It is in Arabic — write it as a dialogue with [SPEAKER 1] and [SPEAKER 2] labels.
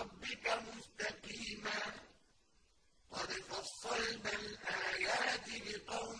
[SPEAKER 1] رَبِّكَ مُسْتَقِيمًا ۗ. قَدْ فَصَّلْنَا الْآيَاتِ لِقَوْمٍ